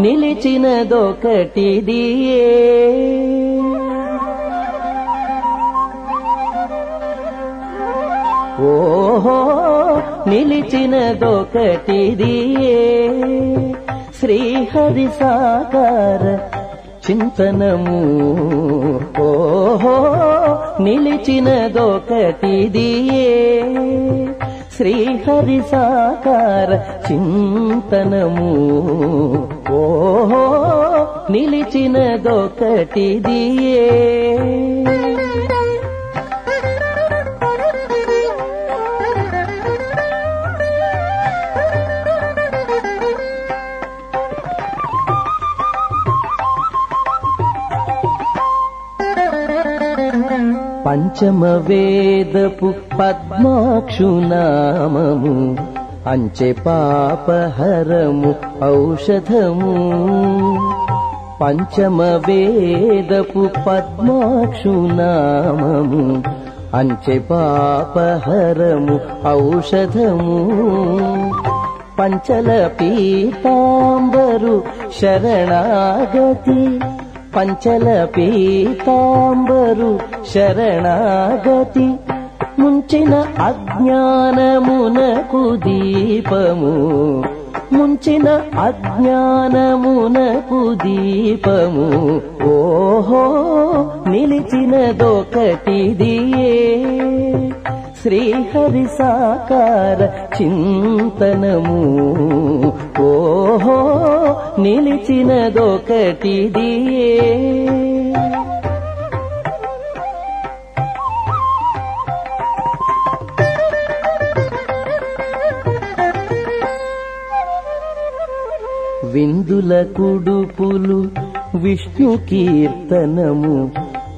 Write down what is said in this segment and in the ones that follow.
నిలిచినదొకటిదియే. ఓహో నిలిచినదొకటిదియే. శ్రీహరి సాకార చింతనము. ఓహో నిలిచినదొకటిదియే. శ్రీహరి సాకార చింతనము. నిలిచినదొకటిదియే. పంచమ వేదపు పద్మాక్షునామము అంచె పాపహరము ఔషధము. పంచమ వేదపు పద్మాక్షునామము అంచె పాపహరము ఔషధము. పంచల పీతాంబరు శరణాగతి పంచల పీతాంబరు శరణాగతి ముంచిన అజ్ఞానమునకు దీపము. ముంచిన అజ్ఞానమునకు దీపము. ఓహో నిలిచినదొకటిదియే. శ్రీహరి సాకార చింతనము. ఓహో నిలిచినదొకటిదియే. విందుల కుడుపులు విష్ణు కీర్తనము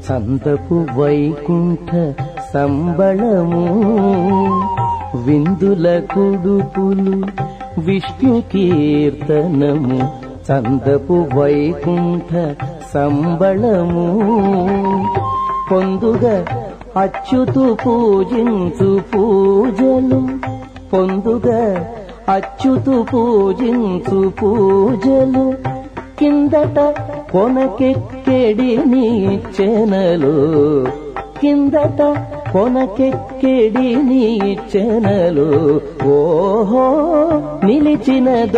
సంతపు వైకుంఠ సంబళము. విందుల కుడుపులు విష్ణు కీర్తనము చందపు వైకుంఠ సంబళము. పొందుగా అచ్యుతు పూజించు పూజలు పొందుగా అచ్యుతు పూజించు పూజలు. కిందట కొనకెక్కెడి నీచెనలు కిందట కొనకెక్కెడి నీచెనలు ఓహో నిలిచినదొకటిదియే.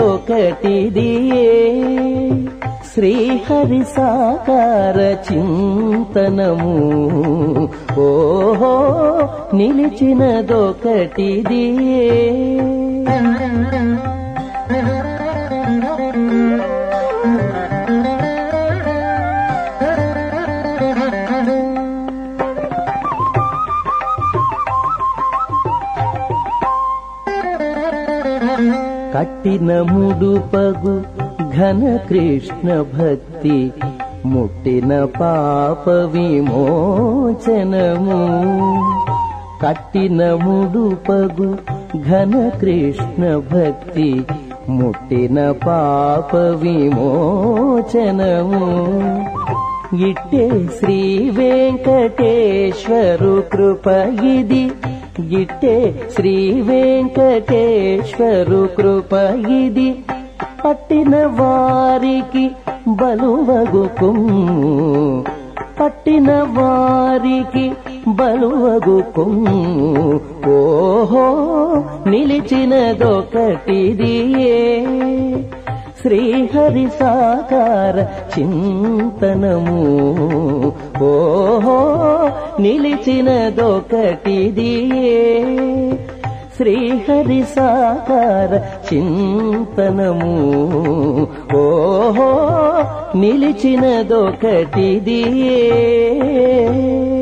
శ్రీహరి సాకార చింతనము. ఓహో నిలిచినదొకటిదియే కట్టిన ముడుపగు ఘన కృష్ణ భక్తి ముట్టిన పాప విమోచనము. కట్టిన ముడుపగు ఘన కృష్ణ భక్తి ముట్టిన పాప విమోచనము. ఇట్టే శ్రీ వెంకటేశ్వరు కృప ఇది గిట్టే శ్రీ వెంకటేశ్వరు కృప ఇది. పట్టిన వారికి బలువగు పట్టిన వారికి బలువగు ఓహో నిలిచినదొకటిదియే. శ్రీహరి సాకార చింతనము. ఓహో నిలిచినదొకటిదియే. శ్రీహరి సాకార చింతనము. ఓ నిలిచినదొకటిదియే.